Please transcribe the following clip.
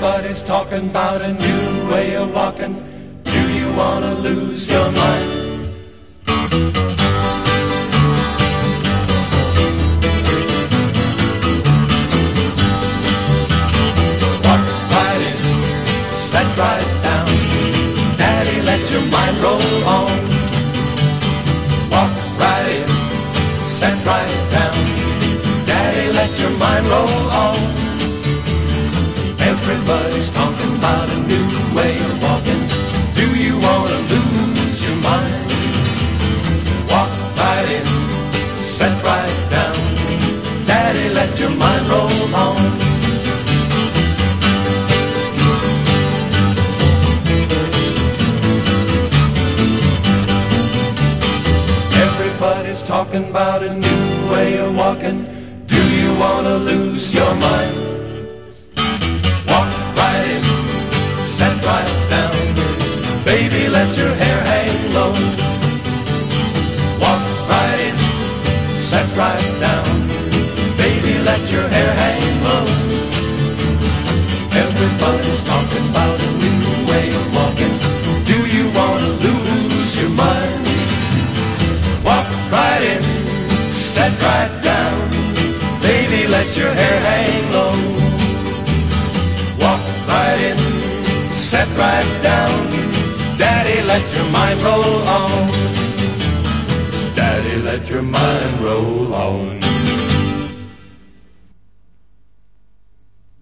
Everybody's talking about a new way of walking. Do you wanna lose your mind? Walk right in, set right down. Daddy, let your mind roll on. Walk right in, set right down. Daddy, let your mind roll on. Let your mind roll on. Everybody's talking about a new way of walking. Do you wanna lose your mind? Right down. Baby, let your hair hang low. Walk right in, set right down. Daddy, let your mind roll on. Daddy, let your mind roll on.